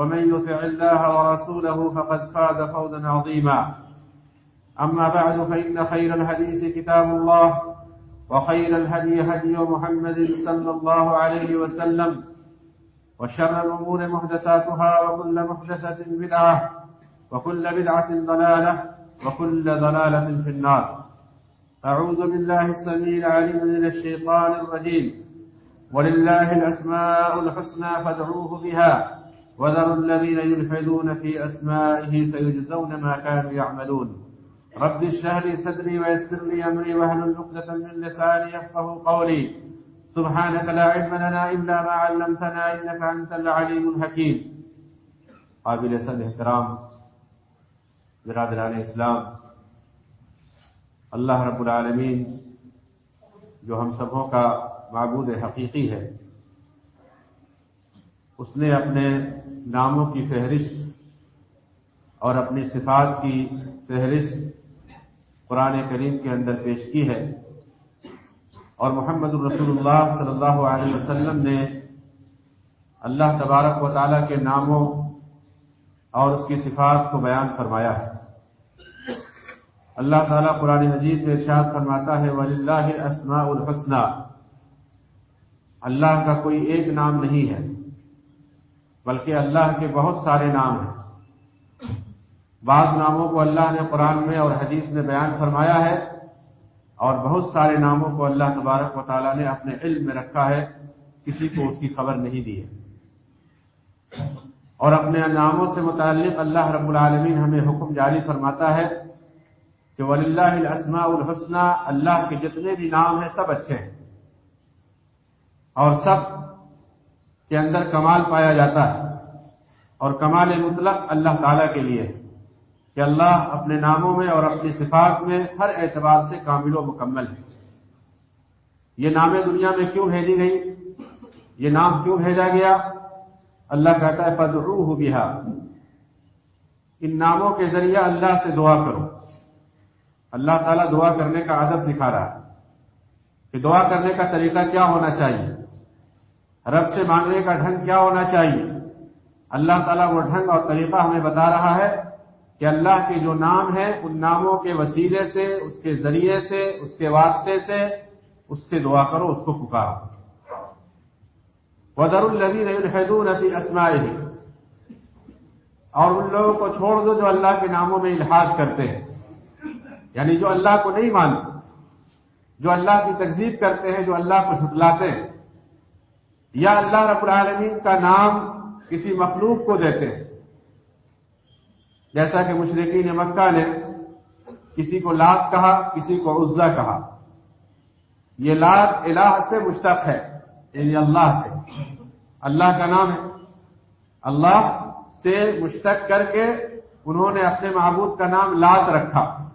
ومن يطع الله ورسوله فقد فاز فوزا عظيما. أما بعد، فإن خير الحديث كتاب الله، وخير الهدي هدي محمد صلى الله عليه وسلم، وشر الأمور محدثاتها، وكل محدثة بدعة، وكل بدعة ضلالة، وكل ضلالة في النار. أعوذ بالله السميع العليم من الشيطان الرجيم. ولله الأسماء الحسنى فادعوه بها. وذروا الذين يلحدون في أسمائه سيجزون ما كانوا يعملون. رب اشرح لي صدري ويسر لي أمري واهلل عقدة من لساني يفقه قولي. سبحانك لا علم لنا إلا ما علمتنا إنك أنت العليم الحكيم. قابل صد احترام، برادران اسلام، اللہ رب العالمین جو ہم سبوں کا معبود حقیقی ہے اس نے اپنے ناموں کی فہرست اور اپنی صفات کی فہرست قرآن کریم کے اندر پیش کی ہے۔ اور محمد الرسول اللہ صلی اللہ علیہ وسلم نے اللہ تبارک و تعالیٰ کے ناموں اور اس کی صفات کو بیان فرمایا ہے۔ اللہ تعالیٰ قرآن مجید میں ارشاد فرماتا ہے ولی اللہ اسماء الحسنہ اللہ کا کوئی ایک نام نہیں ہے۔ بلکہ اللہ کے بہت سارے نام ہیں۔ بعض ناموں کو اللہ نے قرآن میں اور حدیث میں بیان فرمایا ہے اور بہت سارے ناموں کو اللہ تبارک و تعالیٰ نے اپنے علم میں رکھا ہے، کسی کو اس کی خبر نہیں دی ہے۔ اور اپنے ناموں سے متعلق اللہ رب العالمین ہمیں حکم جاری فرماتا ہے کہ ولی اللہ الاسماء الحسنہ اللہ کے جتنے بھی نام ہیں سب اچھے ہیں۔ اور سب کے اندر کمال پایا جاتا ہے اور کمال مطلق اللہ تعالی کے لیے کہ اللہ اپنے ناموں میں اور اپنی صفات میں ہر اعتبار سے کامل و مکمل ہے۔ یہ نامیں دنیا میں کیوں بھیجی گئی یہ نام کیوں بھیجا گیا؟ اللہ کہتا ہے پدرو بہا ان ناموں کے ذریعے اللہ سے دعا کرو۔ اللہ تعالیٰ دعا کرنے کا ادب سکھا رہا ہے کہ دعا کرنے کا طریقہ کیا ہونا چاہیے؟ رب سے مانگنے کا ڈھنگ کیا ہونا چاہیے؟ اللہ تعالیٰ وہ ڈھنگ اور طریقہ ہمیں بتا رہا ہے کہ اللہ کے جو نام ہیں، ان ناموں کے وسیلے سے، اس کے ذریعے سے، اس کے واسطے سے، اس سے دعا کرو، اس کو پکارو۔ وزر الدین الحدون فی اسماء اور ان لوگوں کو چھوڑ دو جو اللہ کے ناموں میں الحاظ کرتے ہیں۔ یعنی جو اللہ کو نہیں مانتے، جو اللہ کی تکذیب کرتے ہیں، جو اللہ کو جھٹلاتے ہیں۔ یا اللہ رب العالمین کا نام کسی مخلوق کو دیتے ہیں۔ جیسا کہ مشرقین مکہ نے کسی کو لات کہا، کسی کو عزا کہا۔ یہ لات الہ سے مشتق ہے یعنی اللہ سے۔ اللہ کا نام ہے۔ اللہ سے مشتق کر کے انہوں نے اپنے معبود کا نام لات رکھا۔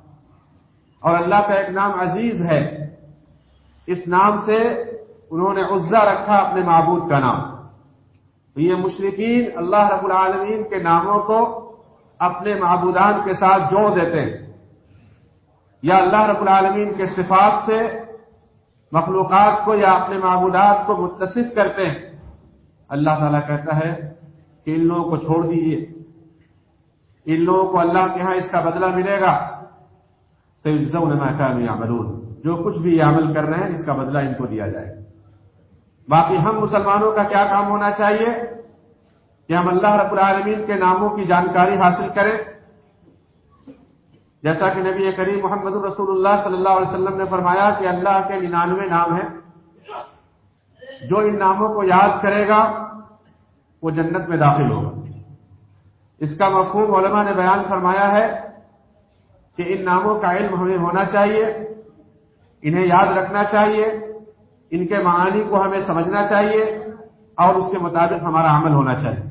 اور اللہ کا ایک نام عزیز ہے۔ اس نام سے انہوں نے عزا رکھا اپنے معبود کا نام۔ تو یہ مشرقین اللہ رب العالمین کے ناموں کو اپنے معبودان کے ساتھ جوڑ دیتے ہیں۔ یا اللہ رب العالمین کے صفات سے مخلوقات کو یا اپنے معبودات کو متصف کرتے ہیں۔ اللہ تعالیٰ کہتا ہے کہ ان لوگوں کو چھوڑ دیجیے ان لوگوں کو اللہ کے ہاں اس کا بدلہ ملے گا۔ سیجزون ما كانوا يعملون جو کچھ بھی یہ عمل کر رہے ہیں اس کا بدلہ ان کو دیا جائے۔ گا باقی ہم مسلمانوں کا کیا کام ہونا چاہیے کہ ہم اللہ رب العالمین کے ناموں کی جانکاری حاصل کریں۔ جیسا کہ نبی کریم محمد رسول اللہ صلی اللہ علیہ وسلم نے فرمایا کہ اللہ کے ننانوے نام ہیں۔ جو ان ناموں کو یاد کرے گا، وہ جنت میں داخل ہوگا۔ اس کا مفہوم علماء نے بیان فرمایا ہے کہ ان ناموں کا علم ہمیں ہونا چاہیے، انہیں یاد رکھنا چاہیے۔ ان کے معانی کو ہمیں سمجھنا چاہیے اور اس کے مطابق ہمارا عمل ہونا چاہیے۔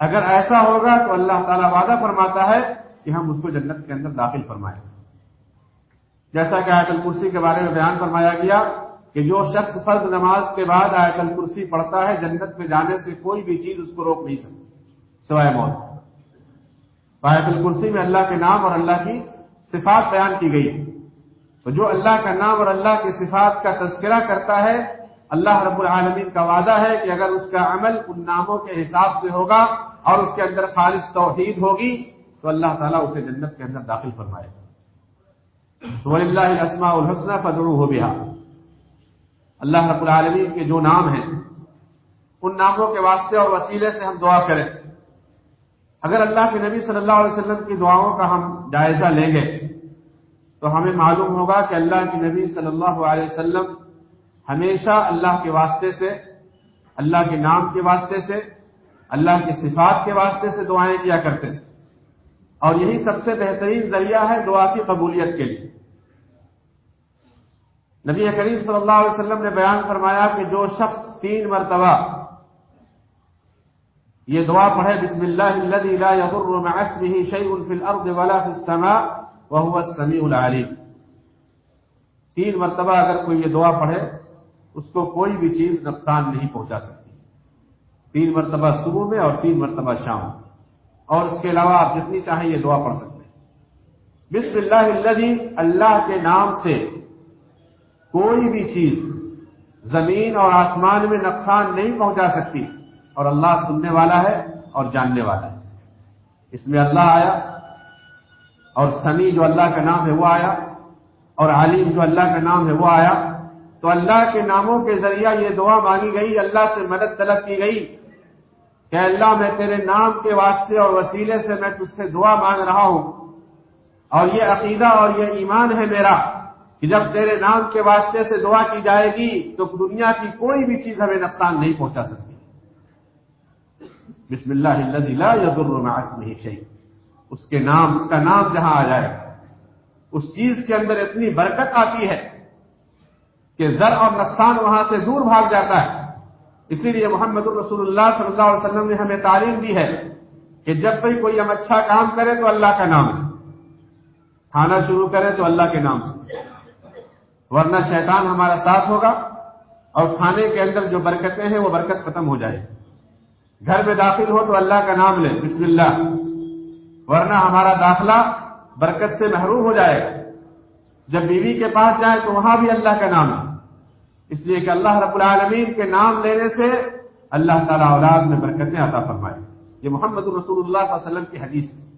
اگر ایسا ہوگا تو اللہ تعالیٰ وعدہ فرماتا ہے کہ ہم اس کو جنت کے اندر داخل فرمائیں۔ جیسا کہ آیت الکرسی کے بارے میں بیان فرمایا گیا کہ جو شخص فرض نماز کے بعد آیت الکرسی پڑھتا ہے، جنت میں جانے سے کوئی بھی چیز اس کو روک نہیں سکتی، سوائے موت۔ آیت الکرسی میں اللہ کے نام اور اللہ کی صفات بیان کی گئی تو جو اللہ کا نام اور اللہ کی صفات کا تذکرہ کرتا ہے، اللہ رب العالمین کا وعدہ ہے کہ اگر اس کا عمل ان ناموں کے حساب سے ہوگا اور اس کے اندر خالص توحید ہوگی، تو اللہ تعالیٰ اسے جنت کے اندر داخل فرمائے گا۔ تو اللہ اسما الحسن فدرو ہو بیا اللہ رب العالمین کے جو نام ہیں، ان ناموں کے واسطے اور وسیلے سے ہم دعا کریں۔ اگر اللہ کے نبی صلی اللہ علیہ وسلم کی دعاؤں کا ہم جائزہ لیں گے تو ہمیں معلوم ہوگا کہ اللہ کے نبی صلی اللہ علیہ وسلم ہمیشہ اللہ کے واسطے سے، اللہ کے نام کے واسطے سے، اللہ کی صفات کے واسطے سے دعائیں کیا کرتے تھے۔ اور یہی سب سے بہترین ذریعہ ہے دعا کی قبولیت کے لیے۔ نبی کریم صلی اللہ علیہ وسلم نے بیان فرمایا کہ جو شخص تین مرتبہ یہ دعا پڑھے، بسم اللہ الذي لا يضر مع اسمه شيء في الارض ولا في السماء وهو السميع العليم تین مرتبہ اگر کوئی یہ دعا پڑھے، اس کو کوئی بھی چیز نقصان نہیں پہنچا سکتی۔ تین مرتبہ صبح میں اور تین مرتبہ شام میں۔ اور اس کے علاوہ آپ جتنی چاہیں یہ دعا پڑھ سکتے ہیں۔ بسم اللہ الذي اللہ کے نام سے کوئی بھی چیز زمین اور آسمان میں نقصان نہیں پہنچا سکتی۔ اور اللہ سننے والا ہے اور جاننے والا ہے۔ اس میں اللہ آیا۔ اور سمی جو اللہ کا نام ہے وہ آیا اور علیم جو اللہ کا نام ہے وہ آیا تو اللہ کے ناموں کے ذریعہ یہ دعا مانگی گئی، اللہ سے مدد طلب کی گئی کہ اللہ میں تیرے نام کے واسطے اور وسیلے سے میں تجھ سے دعا مانگ رہا ہوں۔ اور یہ عقیدہ اور یہ ایمان ہے میرا کہ جب تیرے نام کے واسطے سے دعا کی جائے گی تو دنیا کی کوئی بھی چیز ہمیں نقصان نہیں پہنچا سکتی۔ بسم اللہ لا اس کے نام، اس کا نام جہاں آ جائے، اس چیز کے اندر اتنی برکت آتی ہے کہ زر اور نقصان وہاں سے دور بھاگ جاتا ہے۔ اسی لیے محمد الرسول اللہ صلی اللہ علیہ وسلم نے ہمیں تعلیم دی ہے کہ جب بھی کوئی ہم اچھا کام کرے تو اللہ کا نام ہے۔ کھانا شروع کرے تو اللہ کے نام سے۔ ورنہ شیطان ہمارا ساتھ ہوگا اور کھانے کے اندر جو برکتیں ہیں وہ برکت ختم ہو جائے۔ گھر میں داخل ہو تو اللہ کا نام لے۔ بسم اللہ۔ ورنہ ہمارا داخلہ برکت سے محروم ہو جائے گا۔ جب بیوی کے پاس جائے تو وہاں بھی اللہ کا نام ہے۔ اس لیے کہ اللہ رب العالمین کے نام لینے سے اللہ تعالیٰ اولاد میں برکتیں عطا فرمائے۔ یہ محمد رسول اللہ صلی اللہ علیہ وسلم کی حدیث ہے۔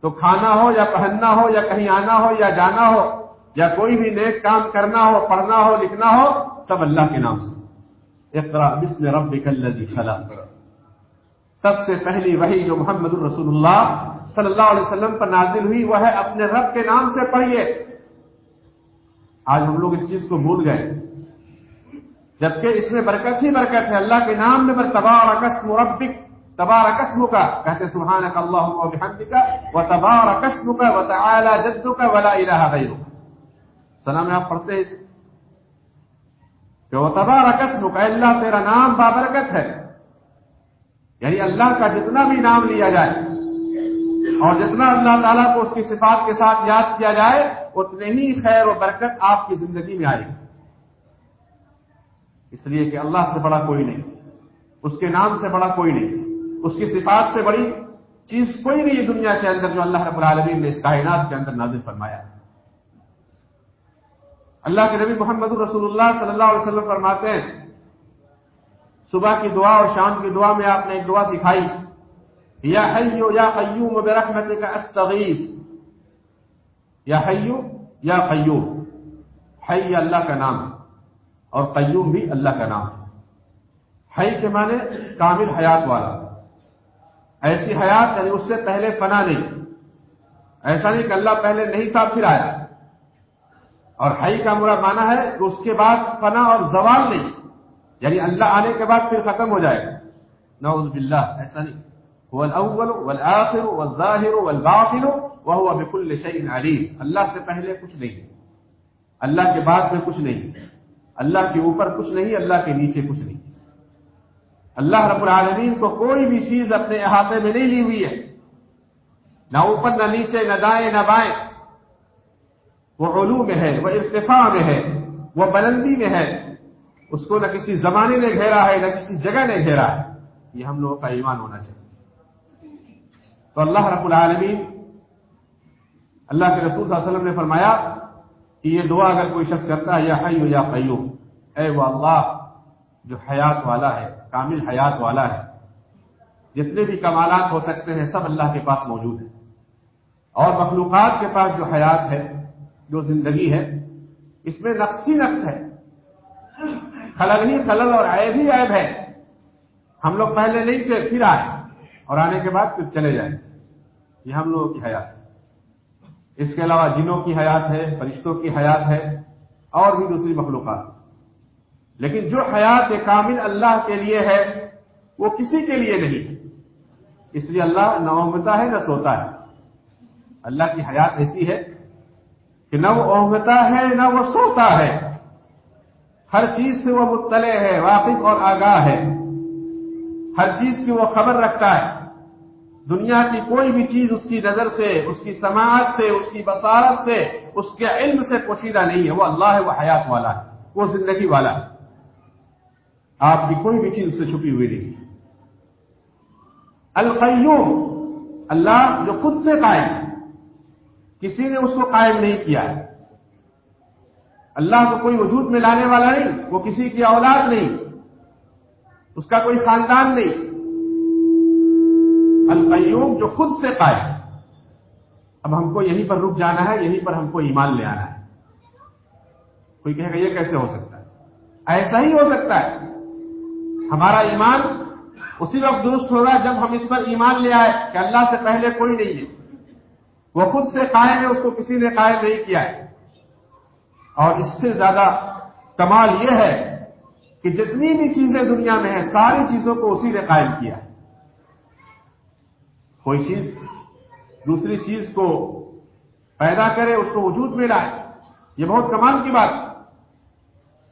تو کھانا ہو یا پہننا ہو یا کہیں آنا ہو یا جانا ہو یا کوئی بھی نیک کام کرنا ہو، پڑھنا ہو، لکھنا ہو، سب اللہ کے نام سے۔ اقرا بسم ربک الذی خلق۔ سب سے پہلی وہی جو محمد الرسول اللہ صلی اللہ علیہ وسلم پر نازل ہوئی، وہ ہے اپنے رب کے نام سے پڑھیے۔ آج ہم لوگ اس چیز کو بھول گئے۔ جبکہ اس میں برکت ہی برکت ہے۔ اللہ کے نام میں پر تبار قسم ربک تبار قسم کا کہتے سبحان کا اللہ کا وہ تبار قسم کا وہ تعالی جدو کا ولا الہ غیرہ سلام میں آپ پڑھتے ہیں کہ وہ تبار قسم کا اللہ، تیرا نام بابرکت ہے۔ یعنی اللہ کا جتنا بھی نام لیا جائے اور جتنا اللہ تعالیٰ کو اس کی صفات کے ساتھ یاد کیا جائے اتنے ہی خیر و برکت آپ کی زندگی میں آئے گی۔ اس لیے کہ اللہ سے بڑا کوئی نہیں، اس کے نام سے بڑا کوئی نہیں، اس کی صفات سے بڑی چیز کوئی نہیں دنیا کے اندر جو اللہ رب العالمین نے اس کائنات کے اندر نازل فرمایا۔ اللہ کے نبی محمد الرسول اللہ صلی اللہ علیہ وسلم فرماتے ہیں، صبح کی دعا اور شام کی دعا میں آپ نے ایک دعا سکھائی۔ یا حیو یا قیوم برحمت کا استغیث یا حیو یا قیوم حی اللہ کا نام. ہے اور قیوم بھی اللہ کا نام. ہے حی کے معنی کامل حیات والا. ایسی حیات یعنی اس سے پہلے فنا نہیں. ایسا نہیں کہ اللہ پہلے نہیں تھا، پھر آیا. اور ہائی کا مرا مانا ہے کہ اس کے بعد فنا اور زوال نہیں. یعنی اللہ آنے کے بعد پھر ختم ہو جائے. گا نعوذ باللہ، ایسا نہیں. هو الاول والآخر والظاہر والباطن وهو بكل شيء علیم اللہ سے پہلے کچھ نہیں اللہ کے بعد میں کچھ نہیں اللہ کے اوپر کچھ نہیں، اللہ کے نیچے کچھ نہیں اللہ رب العالمین کو کوئی بھی چیز اپنے احاطے میں نہیں لی ہوئی ہے. نہ اوپر، نہ نیچے، نہ دائیں، نہ بائیں. وہ علو میں ہے، وہ ارتفاع میں ہے، وہ بلندی میں ہے. اس کو نہ کسی زمانے نے گھیرا ہے، نہ کسی جگہ نے گھیرا ہے. یہ ہم لوگوں کا ایمان ہونا چاہیے. تو اللہ رب العالمین، اللہ کے رسول صلی اللہ علیہ وسلم نے فرمایا کہ یہ دعا اگر کوئی شخص کرتا ہے، یا حیو یا قیوم، اے وہ اللہ، جو حیات والا ہے، کامل حیات والا ہے، جتنے بھی کمالات ہو سکتے ہیں، سب اللہ کے پاس موجود ہیں۔ اور مخلوقات کے پاس جو حیات ہے، جو زندگی ہے، اس میں نقص ہی نقص ہے۔ خلل ہی خلل اور عیب ہی عیب ہے۔ ہم لوگ پہلے نہیں تھے، پھر آئے۔ اور آنے کے بعد پھر چلے جائیں۔ یہ ہم لوگوں کی حیات ہے۔ اس کے علاوہ جنوں کی حیات ہے، فرشتوں کی حیات ہے، اور بھی دوسری مخلوقات۔ لیکن جو حیات کامل اللہ کے لیے ہے، وہ کسی کے لیے نہیں۔ اس لیے اللہ نہ اومتا ہے، نہ سوتا ہے۔ اللہ کی حیات ایسی ہے کہ نہ وہ اومتا ہے، نہ وہ سوتا ہے۔ ہر چیز سے وہ مطلع ہے، واقف اور آگاہ ہے۔ ہر چیز کی وہ خبر رکھتا ہے۔ دنیا کی کوئی بھی چیز اس کی نظر سے، اس کی سماعت سے، اس کی بصارت سے، اس کے علم سے پوشیدہ نہیں ہے۔ وہ اللہ ہے، وہ حیات والا ہے، وہ زندگی والا ہے۔ آپ کی کوئی بھی چیز اس سے چھپی ہوئی نہیں۔ القیوم، اللہ جو خود سے قائم ہے، کسی نے اس کو قائم نہیں کیا ہے۔ اللہ کو کوئی وجود میں لانے والا نہیں، وہ کسی کی اولاد نہیں۔ اس کا کوئی خاندان نہیں۔ القیوم جو خود سے قائم اب ہم کو یہیں پر رک جانا ہے، یہیں پر ہم کو ایمان لے آنا ہے۔ کوئی کہے گا یہ کیسے ہو سکتا ہے؟ ایسا ہی ہو سکتا ہے۔ ہمارا ایمان اسی وقت درست ہوگا جب ہم اس پر ایمان لے آئے کہ اللہ سے پہلے کوئی نہیں ہے۔ وہ خود سے قائم ہے، اس کو کسی نے قائم نہیں کیا ہے۔ اور اس سے زیادہ کمال یہ ہے کہ جتنی بھی چیزیں دنیا میں ہیں، ساری چیزوں کو اسی نے قائم کیا ہے۔ کوئی چیز دوسری چیز کو پیدا کرے، اس کو وجود میں لائے۔ یہ بہت کمال کی بات۔ ہے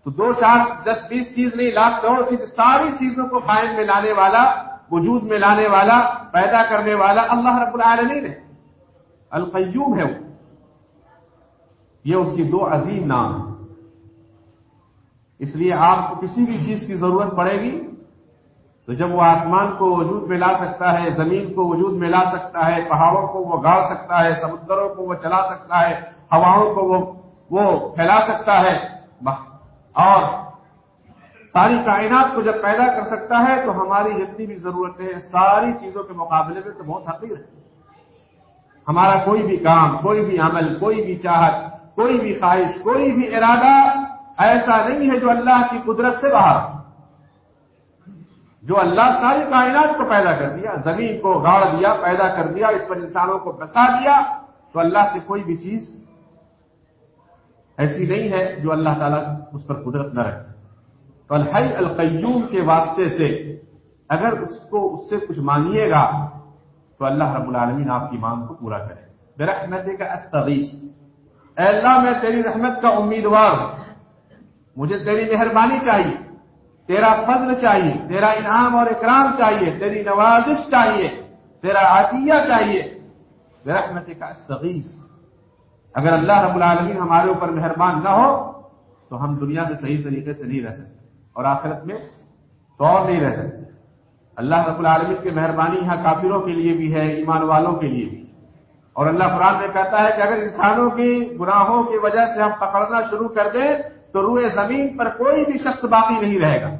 تو دو چار، دس، بیس چیز نہیں، لاکھ کروڑ چیز، ساری چیزوں کو قائم میں لانے والا، وجود میں لانے والا، پیدا کرنے والا اللہ رب العالمین ہے۔ القیوم ہے وہ۔ یہ اس کی دو عظیم نام ہے اس لیے آپ کو کسی بھی چیز کی ضرورت پڑے گی۔ تو جب وہ آسمان کو وجود میں لا سکتا ہے، زمین کو وجود میں لا سکتا ہے، پہاڑوں کو وہ گاڑ سکتا ہے، سمندروں کو وہ چلا سکتا ہے، ہواؤں کو وہ وہ پھیلا سکتا ہے اور ساری کائنات کو جب پیدا کر سکتا ہے تو ہماری جتنی بھی ضرورتیں ہیں ساری چیزوں کے مقابلے میں تو بہت حقیق ہے ہمارا کوئی بھی کام، کوئی بھی عمل، کوئی بھی چاہت، کوئی بھی خواہش، کوئی بھی ارادہ ایسا نہیں ہے جو اللہ کی قدرت سے باہر جو اللہ ساری کائنات کو پیدا کر دیا، زمین کو گاڑ دیا، پیدا کر دیا، اس پر انسانوں کو بسا دیا، تو اللہ سے کوئی بھی چیز ایسی نہیں ہے جو اللہ تعالیٰ اس پر قدرت نہ رکھے۔ تو الحی القیوم کے واسطے سے اگر اس کو اس سے کچھ مانگیے گا، تو اللہ رب العالمین آپ کی مانگ کو پورا کرے۔ میرا رحمت کا استغیث۔ اے اللہ، میں تیری رحمت کا امیدوار ہوں۔ مجھے تیری مہربانی چاہیے۔ تیرا فضل چاہیے، تیرا انعام اور اکرام چاہیے، تیری نوازش چاہیے، تیرا عطیہ چاہیے۔ رحمت کا استغیث۔ اگر اللہ رب العالمین ہمارے اوپر مہربان نہ ہو، تو ہم دنیا میں صحیح طریقے سے نہیں رہ سکتے اور آخرت میں تو اور نہیں رہ سکتے۔ اللہ رب العالمین کی مہربانی یہاں کافروں کے لیے بھی ہے، ایمان والوں کے لیے بھی۔ اور اللہ قرآن میں کہتا ہے کہ اگر انسانوں کی گناہوں کی وجہ سے ہم پکڑنا شروع کر دیں تو روئے زمین پر کوئی بھی شخص باقی نہیں رہے گا۔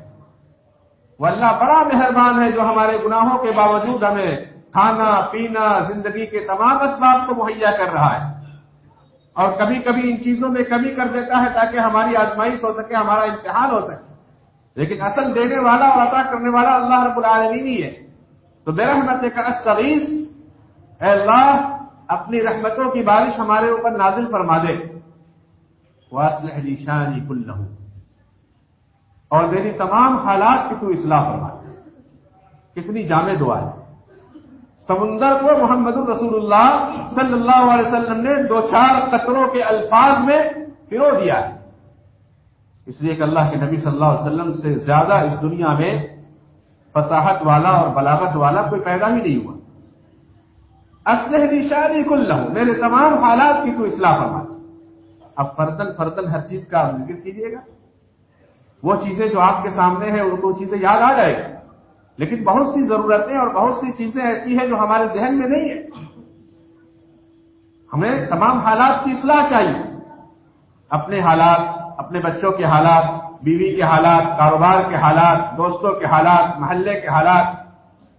وہ اللہ بڑا مہربان ہے جو ہمارے گناہوں کے باوجود ہمیں کھانا، پینا، زندگی کے تمام اسباب کو مہیا کر رہا ہے۔ اور کبھی کبھی ان چیزوں میں کمی کر دیتا ہے تاکہ ہماری آزمائش ہو سکے، ہمارا امتحان ہو سکے۔ لیکن اصل دینے والا اور عطا کرنے والا اللہ رب العالمین ہی ہے۔ تو بے رحمت کا استغیث، اے اللہ، اپنی رحمتوں کی بارش ہمارے اوپر نازل فرما دے۔ واسلح لی شانی اور میری تمام حالات کی تو اصلاح فرما۔ کتنی جامع دعا ہے۔ سمندر کو محمد الرسول اللہ صلی اللہ علیہ وسلم نے دو چار قطروں کے الفاظ میں پرو دیا ہے۔ اس لیے کہ اللہ کے نبی صلی اللہ علیہ وسلم سے زیادہ اس دنیا میں فصاحت والا اور بلاغت والا کوئی پیدا ہی نہیں ہوا۔ اسلح نشانی کل لہو میرے تمام حالات کی تو اصلاح فرما۔ اب فردن فردن ہر چیز کا آپ ذکر کیجیے گا۔ وہ چیزیں جو آپ کے سامنے ہیں، ان کو چیزیں یاد آ جائے گی۔ لیکن بہت سی ضرورتیں اور بہت سی چیزیں ایسی ہیں جو ہمارے ذہن میں نہیں ہے ہمیں تمام حالات کی اصلاح چاہیے۔ اپنے حالات، اپنے بچوں کے حالات، بیوی کے حالات، کاروبار کے حالات، دوستوں کے حالات، محلے کے حالات،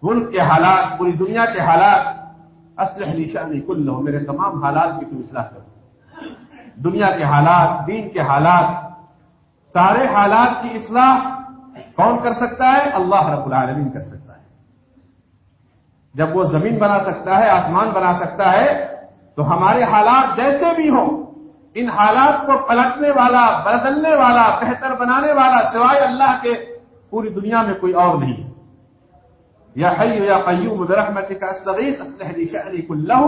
ملک کے حالات، پوری دنیا کے حالات۔ اصل نشانی کل لو میرے تمام حالات کی تم اصلاح کرو۔ دنیا کے حالات، دین کے حالات، سارے حالات کی اصلاح کون کر سکتا ہے؟ اللہ رب العالمین کر سکتا ہے۔ جب وہ زمین بنا سکتا ہے، آسمان بنا سکتا ہے، تو ہمارے حالات جیسے بھی ہوں، ان حالات کو پلٹنے والا، بدلنے والا، بہتر بنانے والا سوائے اللہ کے، پوری دنیا میں کوئی اور نہیں۔ یا حیو یا قیوم برحمت کا استغیث اسلحلی شہری کلہ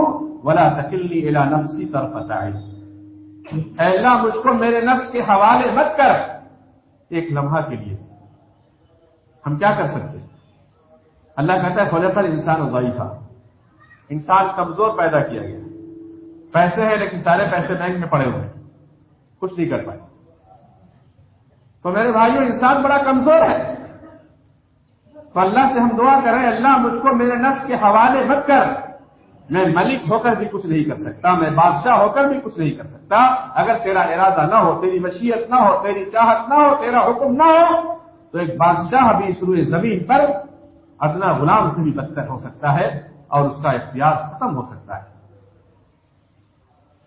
ولا تکلنی الى نفسی طرفت اے اللہ مجھ کو میرے نفس کے حوالے مت کر۔ ایک لمحہ کے لیے۔ ہم کیا کر سکتے اللہ کہتا ہے کھولے پر انسان ضعیفہ انسان کمزور پیدا کیا گیا۔ پیسے ہیں لیکن سارے پیسے بینک میں پڑے ہوئے کچھ نہیں کر پائے۔ تو میرے بھائیوں انسان بڑا کمزور ہے۔ تو اللہ سے ہم دعا کریں، اللہ مجھ کو میرے نفس کے حوالے مت کر۔ میں ملک ہو کر بھی کچھ نہیں کر سکتا، میں بادشاہ ہو کر بھی کچھ نہیں کر سکتا۔ اگر تیرا ارادہ نہ ہو، تیری مشیت نہ ہو، تیری چاہت نہ ہو، تیرا حکم نہ ہو، تو ایک بادشاہ بھی اس روئے زمین پر ادنا غلام سے بھی بدتر ہو سکتا ہے اور اس کا اختیار ختم ہو سکتا ہے۔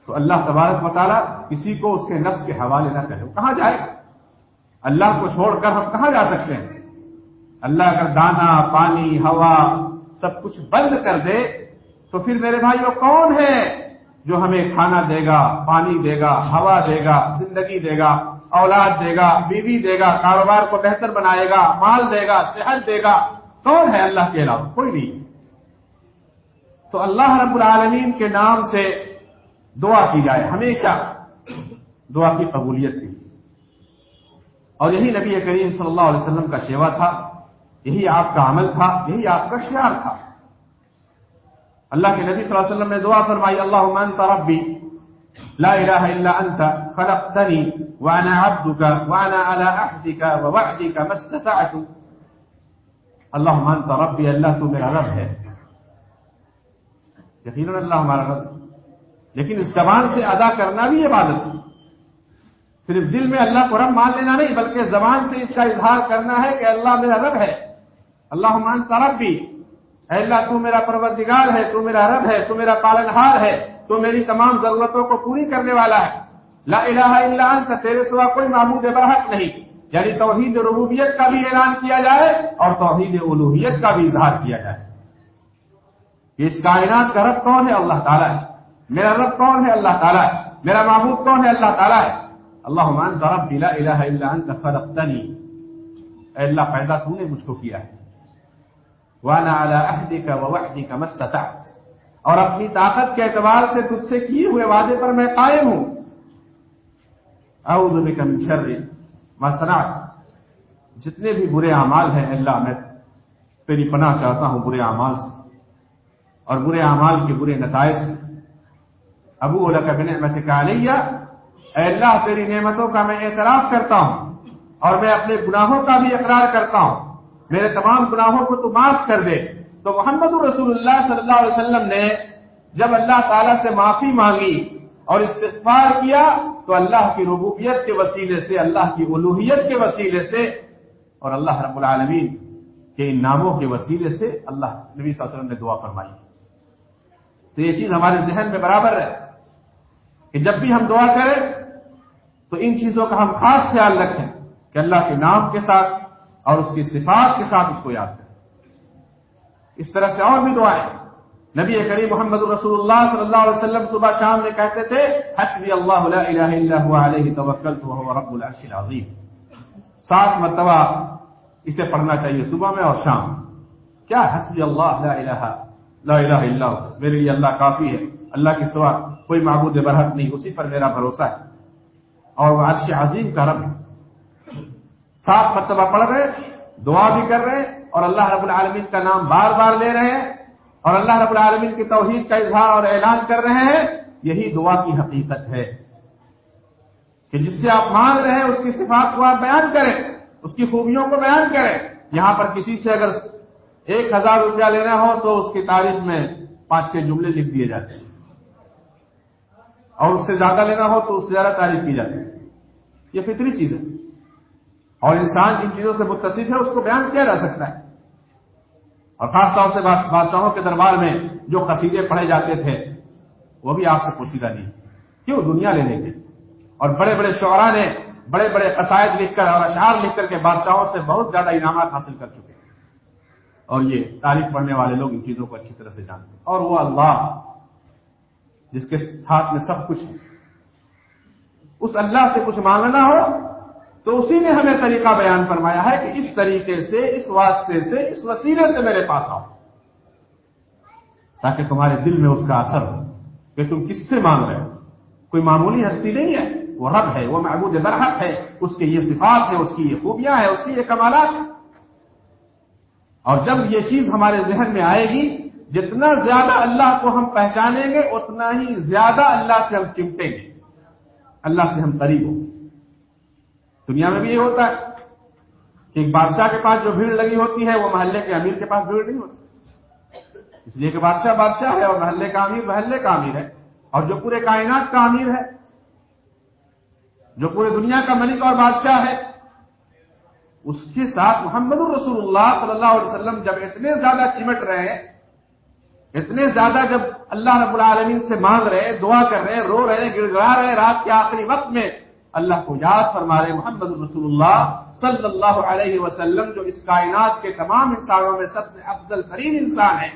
تو اللہ تبارک مطالعہ کسی کو اس کے نفس کے حوالے نہ کرے۔ کہاں جائے؟ اللہ کو چھوڑ کر ہم کہاں جا سکتے ہیں؟ اللہ اگر دانا، پانی، ہوا سب کچھ بند کر دے تو پھر میرے بھائیوں کون ہے جو ہمیں کھانا دے گا، پانی دے گا، ہوا دے گا، زندگی دے گا، اولاد دے گا، بیوی دے گا، کاروبار کو بہتر بنائے گا، مال دے گا، صحت دے گا؟ کون ہے اللہ کے علاوہ؟ کوئی نہیں۔ تو اللہ رب العالمین کے نام سے دعا کی جائے، ہمیشہ دعا کی قبولیت کی اور یہی نبی کریم صلی اللہ علیہ وسلم کا شیوا تھا، یہی آپ کا عمل تھا، یہی آپ کا شعار تھا۔ اللہ کے نبی صلی اللہ علیہ وسلم نے دعا فرمائی اللہ من ربی، لا الہ الا انت، خلقتنی وانا عبدك وانا على عهدك ووعدك ما استطعت. اللهم انت ربی، اللہ تو میرا رب ہے۔ یقیناً اللہ ہمارا رب لیکن اس زبان سے ادا کرنا بھی عبادت ہے۔ صرف دل میں اللہ کو رب مان لینا نہیں، بلکہ زبان سے اس کا اظہار کرنا ہے کہ اللہ میرا رب ہے۔ اللہ مان رب بھی اے اللہ، تو میرا پروردگار ہے، تو میرا رب ہے، تو میرا پالنہار ہے، تو میری تمام ضرورتوں کو پوری کرنے والا ہے۔ لا الہ الا انت، تیرے سوا کوئی معبود برحق نہیں۔ یعنی توحید ربوبیت کا بھی اعلان کیا جائے اور توحید الوحیت کا بھی اظہار کیا جائے۔ اس کائنات کا رب کون ہے؟ اللہ تعالیٰ ہے۔ میرا رب کون ہے؟ اللہ تعالیٰ ہے۔ میرا معبود کون ہے؟ اللہ تعالیٰ ہے۔ اللہ انت رب لا الہ الا انت، خلقتنی۔ اے اللہ، پیدا تو نے مجھ کو کیا ہے۔ وانا على عهدك ووعدك ما استطعت۔ اور اپنی طاقت کے اعتبار سے تجھ سے کیے ہوئے وعدے پر میں قائم ہوں۔ اعوذ بک من شر ما صنعت۔ جتنے بھی برے اعمال ہیں اللہ، میں تیری پناہ چاہتا ہوں برے اعمال سے۔ اور برے اعمال کے برے نتائج سے۔ ابو اللہ کا بنعمت کا علیہ۔ اے اللہ، تیری نعمتوں کا میں اعتراف کرتا ہوں اور میں اپنے گناہوں کا بھی اقرار کرتا ہوں۔ میرے تمام گناہوں کو تو معاف کر دے۔ تو محمد رسول اللہ صلی اللہ علیہ وسلم نے جب اللہ تعالی سے معافی مانگی اور استغفار کیا، تو اللہ کی ربوبیت کے وسیلے سے، اللہ کی الوحیت کے وسیلے سے اور اللہ رب العالمین کے ان ناموں کے وسیلے سے اللہ نبی صلی اللہ علیہ وسلم نے دعا فرمائی۔ تو یہ چیز ہمارے ذہن میں برابر ہے کہ جب بھی ہم دعا کریں، تو ان چیزوں کا ہم خاص خیال رکھیں کہ اللہ کے نام کے ساتھ اور اس کی صفات کے ساتھ اس کو یاد کریں۔ اس طرح سے اور بھی دعائیں نبی کریم محمد رسول اللہ صلی اللہ علیہ وسلم صبح شام میں کہتے تھے، حسبی اللہ لا الہ الا هو علیہ توکلت وهو رب العرش العظیم۔ سات مرتبہ اسے پڑھنا چاہیے صبح میں اور شام۔ کیا حسبی اللہ لا الہ لا الہ الا ہو؟ میرے لیے اللہ کافی ہے۔ اللہ کے سوا کوئی معبود برحق نہیں، اسی پر میرا بھروسہ ہے۔ اور وہ عرش عظیم کا رب ہے۔ سات مرتبہ پڑھ رہے دعا بھی کر رہے اور اللہ رب العالمین کا نام بار بار لے رہے ہیں اور اللہ رب العالمین کی توحید کا اظہار اور اعلان کر رہے ہیں، یہی دعا کی حقیقت ہے کہ جس سے آپ مانگ رہے ہیں، اس کی صفات کو آپ بیان کریں، اس کی خوبیوں کو بیان کریں۔ یہاں پر کسی سے اگر ایک ہزار روپیہ لینا ہو تو اس کی تاریخ میں پانچ چھ جملے لکھ دیے جاتے ہیں۔ اور اس سے زیادہ لینا ہو تو اس سے زیادہ تعریف کی جاتی ہے۔ یہ فطری چیز ہے۔ اور انسان جن چیزوں سے متصف ہے، اس کو بیان کیا جا سکتا ہے۔ اور خاص طور سے بادشاہوں کے دربار میں جو قصیدے پڑھے جاتے تھے، وہ بھی آپ سے پوشیدہ نہیں۔ کیوں؟ دنیا لینے کے اور بڑے بڑے شعرا نے بڑے بڑے قصائد لکھ کر اور اشعار لکھ کر کے بادشاہوں سے بہت زیادہ انعامات حاصل کر چکے۔ اور یہ تاریخ پڑھنے والے لوگ ان چیزوں کو اچھی طرح سے جانتے ہیں۔ اور وہ اللہ، جس کے ہاتھ میں سب کچھ ہے۔ اس اللہ سے کچھ مانگنا ہو تو اسی نے ہمیں طریقہ بیان فرمایا ہے کہ اس طریقے سے، اس واسطے سے، اس وسیلے سے میرے پاس آؤ۔ تاکہ تمہارے دل میں اس کا اثر ہو کہ تم کس سے مانگ رہے ہو۔ کوئی معمولی ہستی نہیں ہے۔ وہ رب ہے، وہ محبود برحق ہے۔ اس کے یہ صفات ہے اس کی یہ خوبیاں ہیں، اس کی یہ کمالات ہیں۔ اور جب یہ چیز ہمارے ذہن میں آئے گی، جتنا زیادہ اللہ کو ہم پہچانیں گے، اتنا ہی زیادہ اللہ سے ہم چمٹیں گے۔ اللہ سے ہم قریب ہوں دنیا میں بھی یہ ہوتا ہے کہ ایک بادشاہ کے پاس جو بھیڑ لگی ہوتی ہے، وہ محلے کے امیر کے پاس بھیڑ نہیں ہوتی۔ اس لیے کہ بادشاہ بادشاہ ہے اور محلے کا امیر محلے کا امیر ہے۔ اور جو پورے کائنات کا امیر ہے، جو پورے دنیا کا ملک اور بادشاہ ہے، اس کے ساتھ محمد الرسول اللہ صلی اللہ علیہ وسلم جب اتنے زیادہ چمٹ رہے ہیں اتنے زیادہ جب اللہ رب العالمین سے مانگ رہے، دعا کر رہے، رو رہے گڑ گڑا رہے، رات کے آخری وقت میں اللہ کو یاد فرما رہے محمد رسول اللہ صلی اللہ علیہ وسلم، جو اس کائنات کے تمام انسانوں میں سب سے افضل ترین انسان ہے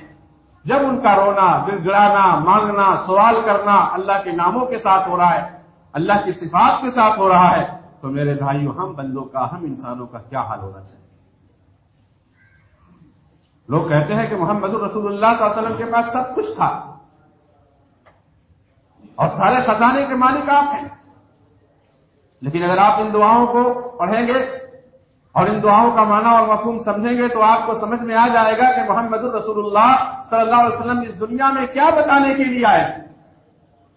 جب ان کا رونا گڑ گڑانا مانگنا، سوال کرنا اللہ کے ناموں کے ساتھ ہو رہا ہے، اللہ کی صفات کے ساتھ ہو رہا ہے، تو میرے بھائیو، ہم بندوں کا، ہم انسانوں کا کیا حال ہونا چاہیے؟ لوگ کہتے ہیں کہ محمد الرسول اللہ صلی اللہ علیہ وسلم کے پاس سب کچھ تھا اور سارے خزانے کے مالک آپ ہیں۔ لیکن اگر آپ ان دعاؤں کو پڑھیں گے اور ان دعاؤں کا معنی اور مفہوم سمجھیں گے تو آپ کو سمجھ میں آ جائے گا کہ محمد الرسول اللہ صلی اللہ علیہ وسلم اس دنیا میں کیا بتانے کے لیے آئے تھے۔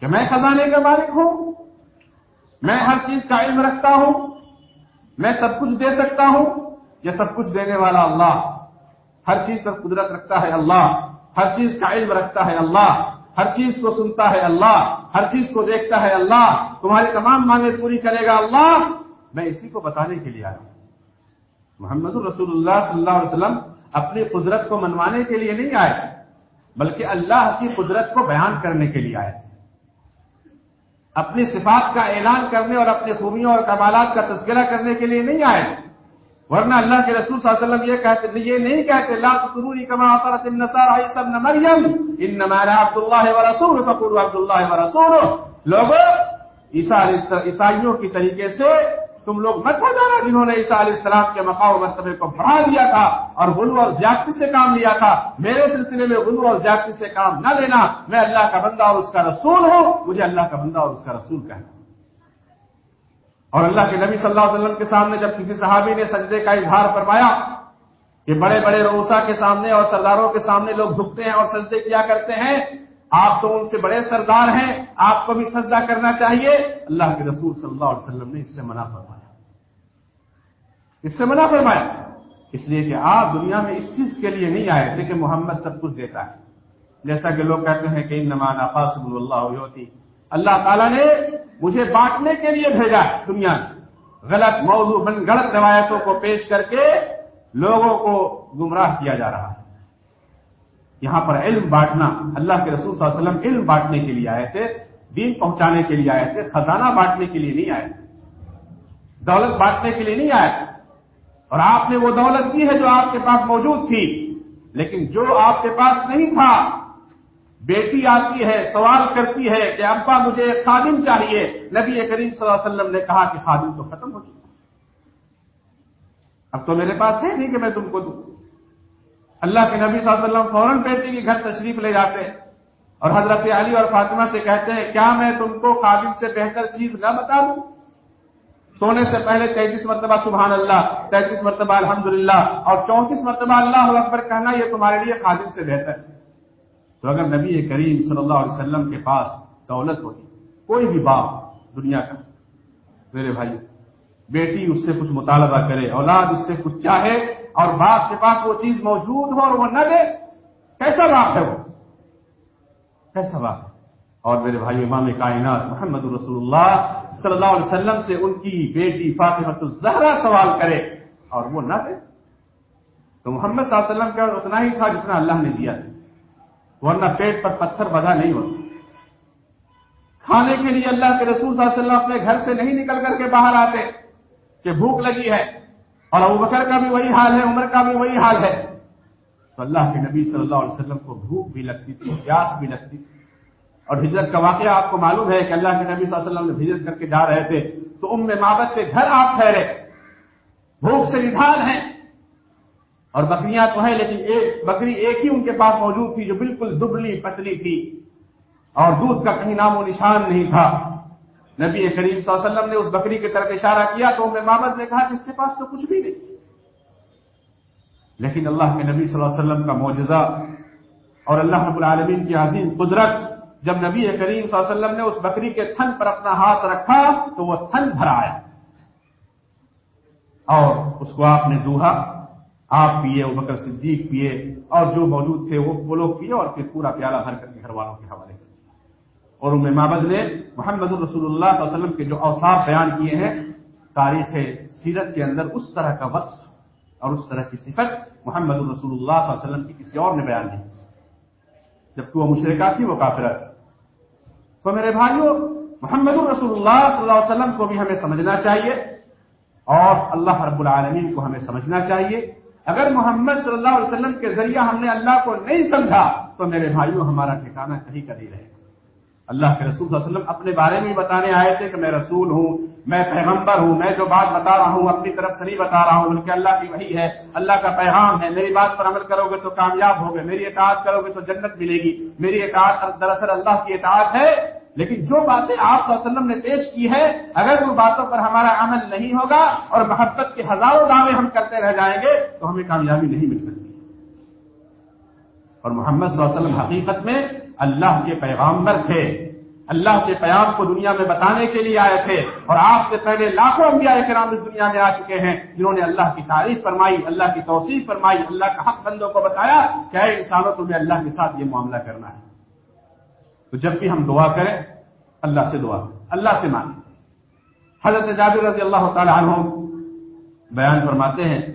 کہ میں خزانے کا مالک ہوں، میں ہر چیز کا علم رکھتا ہوں، میں سب کچھ دے سکتا ہوں، یہ سب کچھ دینے والا اللہ۔ ہر چیز پر قدرت رکھتا ہے اللہ، ہر چیز کا علم رکھتا ہے اللہ۔ ہر چیز کو سنتا ہے اللہ، ہر چیز کو دیکھتا ہے اللہ، تمہاری تمام مانگیں پوری کرے گا اللہ۔ میں اسی کو بتانے کے لیے آیا ہوں۔ محمد الرسول اللہ صلی اللہ علیہ وسلم اپنی قدرت کو منوانے کے لیے نہیں آئے، بلکہ اللہ کی قدرت کو بیان کرنے کے لیے آئے۔ اپنی صفات کا اعلان کرنے اور اپنی خوبیوں اور کمالات کا تذکرہ کرنے کے لیے نہیں آئے۔ ورنہ اللہ کے رسول صلی اللہ علیہ وسلم یہ کہتے یہ نہیں کہتے، لا تقرونی کما اطرت النصارى عيسى ابن مريم انما انا عبد الله ورسوله فقولوا عبد الله ورسوله لوگوں عیسائیوں کی طریقے سے تم لوگ مت ہو جانا جنہوں نے عیسیٰ علیہ السلام کے مقام مرتبے کو بڑھا دیا تھا اور غلو اور زیادتی سے کام لیا تھا۔ میرے سلسلے میں غلو اور زیادتی سے کام نہ لینا، میں اللہ کا بندہ اور اس کا رسول ہوں، مجھے اللہ کا بندہ اور اس کا رسول کہنا۔ اور اللہ کے نبی صلی اللہ علیہ وسلم کے سامنے جب کسی صحابی نے سجدے کا اظہار فرمایا کہ بڑے بڑے روسا کے سامنے اور سرداروں کے سامنے لوگ جھکتے ہیں اور سجدے کیا کرتے ہیں، آپ تو ان سے بڑے سردار ہیں، آپ کو بھی سجدہ کرنا چاہیے۔ اللہ کے رسول صلی اللہ علیہ وسلم نے اس سے منع فرمایا۔ اس سے منع فرمایا۔ اس لیے کہ آپ دنیا میں اس چیز کے لیے نہیں آئے تھے کہ محمد سب کچھ دیتا ہے۔ جیسا کہ لوگ کہتے ہیں کہ ان نمانا قاسم اللہ ہوتی اللہ تعالیٰ نے مجھے بانٹنے کے لیے بھیجا ہے دنیا میں۔ غلط موضوع بن، غلط روایتوں کو پیش کر کے لوگوں کو گمراہ کیا جا رہا ہے۔ یہاں پر علم بانٹنا، اللہ کے رسول صلی اللہ علیہ وسلم علم بانٹنے کے لیے آئے تھے، دین پہنچانے کے لیے آئے تھے، خزانہ بانٹنے کے لیے نہیں آئے تھے۔ دولت بانٹنے کے لیے نہیں آئے تھے۔ اور آپ نے وہ دولت دی ہے جو آپ کے پاس موجود تھی، لیکن جو آپ کے پاس نہیں تھا بیٹی آتی ہے، سوال کرتی ہے کہ ابا مجھے ایک خادم چاہیے۔ نبی کریم صلی اللہ علیہ وسلم نے کہا کہ خادم تو ختم ہو چکا۔ اب تو میرے پاس ہے نہیں کہ میں تم کو دوں۔ اللہ کے نبی صلی اللہ علیہ وسلم فوراً بیٹی کے گھر تشریف لے جاتے ہیں اور حضرت علی اور فاطمہ سے کہتے ہیں، کیا میں تم کو خادم سے بہتر چیز نہ بتا دوں؟ سونے سے پہلے تینتیس مرتبہ سبحان اللہ، تینتیس مرتبہ الحمدللہ اور چونتیس مرتبہ اللہ اکبر کہنا یہ تمہارے لیے خادم سے بہتر ہے۔ تو اگر نبی کریم صلی اللہ علیہ وسلم کے پاس دولت ہوتی، کوئی بھی باپ دنیا کا، میرے بھائی بیٹی اس سے کچھ مطالبہ کرے، اولاد اس سے کچھ چاہے اور باپ کے پاس وہ چیز موجود ہو اور وہ نہ دے، کیسا باپ ہے وہ؟ کیسا باپ ہے؟ اور میرے بھائی امام کائنات محمد رسول اللہ صلی اللہ علیہ وسلم سے ان کی بیٹی فاطمہ الزہرا سوال کرے اور وہ نہ دے۔ تو محمد صلی اللہ علیہ وسلم کا اتنا ہی تھا جتنا اللہ نے دیا تھا۔ ورنہ پیٹ پر پتھر بدا نہیں ہوتا۔ کھانے کے لیے اللہ کے رسول صلی اللہ علیہ وسلم اپنے گھر سے نہیں نکل کر کے باہر آتے کہ بھوک لگی ہے۔ اور ابو بکر کا بھی وہی حال ہے، عمر کا بھی وہی حال ہے۔ تو اللہ کے نبی صلی اللہ علیہ وسلم کو بھوک بھی لگتی تھی، پیاس بھی لگتی تھی۔ اور ہجرت کا واقعہ آپ کو معلوم ہے کہ اللہ کے نبی صلی اللہ علیہ وسلم نے ہجرت کر کے جا رہے تھے تو ام محبت کے گھر آپ ٹھہرے۔ بھوک سے نڈھال ہیں۔ اور بکریاں تو ہیں لیکن ایک بکری ایک ہی ان کے پاس موجود تھی جو بالکل دبلی پتلی تھی اور دودھ کا کہیں نام و نشان نہیں تھا۔ نبی کریم صلی اللہ علیہ وسلم نے اس بکری کی طرف اشارہ کیا تو میں محمد نے کہا کہ اس کے پاس تو کچھ بھی نہیں۔ لیکن اللہ کے نبی صلی اللہ علیہ وسلم کا معجزہ اور اللہ رب العالمین کی عظیم قدرت، جب نبی کریم صلی اللہ علیہ وسلم نے اس بکری کے تھن پر اپنا ہاتھ رکھا تو وہ تھن بھر آیا اور اس کو آپ نے دوہا۔ آپ پیے وہ بکر صدیق پیے، اور جو موجود تھے، وہ لوگ پیے اور پھر پورا پیالہ بھر کر کے گھر والوں کے حوالے کر دیا۔ اور ام مابد نے محمد الرسول اللہ صلی اللہ علیہ وسلم کے جو اوساف بیان کیے ہیں، تاریخ سیرت کے اندر اس طرح کا وصف اور اس طرح کی صفت محمد الرسول اللہ صلی اللہ علیہ وسلم کی کسی اور نے بیان نہیں جبکہ وہ مشرقہ تھی، وہ کافرہ تھی۔ تو میرے بھائیوں محمد الرسول اللہ صلی اللہ علیہ وسلم کو بھی ہمیں سمجھنا چاہیے اور اللہ رب العالمین کو ہمیں سمجھنا چاہیے۔ اگر محمد صلی اللہ علیہ وسلم کے ذریعہ ہم نے اللہ کو نہیں سمجھا، تو میرے بھائیوں، ہمارا ٹھکانا کہیں کا نہیں رہے گا۔ اللہ کے رسول صلی اللہ علیہ وسلم اپنے بارے میں بتانے آئے تھے کہ میں رسول ہوں، میں پیغمبر ہوں، میں جو بات بتا رہا ہوں، اپنی طرف سے نہیں بتا رہا ہوں بلکہ اللہ کی وہی ہے، اللہ کا پیغام ہے، میری بات پر عمل کرو گے تو کامیاب ہوگے، میری اطاعت کرو گے تو جنت ملے گی، میری اطاعت دراصل اللہ کی اطاعت ہے لیکن جو باتیں آپ صلی اللہ علیہ وسلم نے پیش کی ہے اگر ان باتوں پر ہمارا عمل نہیں ہوگا اور محبت کے ہزاروں دعوے ہم کرتے رہ جائیں گے، تو ہمیں کامیابی نہیں مل سکتی۔ اور محمد صلی اللہ علیہ وسلم حقیقت میں اللہ کے پیغامبر تھے۔ اللہ کے پیام کو دنیا میں بتانے کے لیے آئے تھے۔ اور آپ سے پہلے لاکھوں انبیاء کرام اس دنیا میں آ چکے ہیں، جنہوں نے اللہ کی تعریف فرمائی، اللہ کی توصیف فرمائی، اللہ کا حق بندوں کو بتایا کہ اے انسانوں، تمہیں اللہ کے ساتھ یہ معاملہ کرنا ہے۔ تو جب بھی ہم دعا کریں، اللہ سے دعا اللہ سے مانیں حضرت جابر رضی اللہ تعالی عنہ بیان فرماتے ہیں،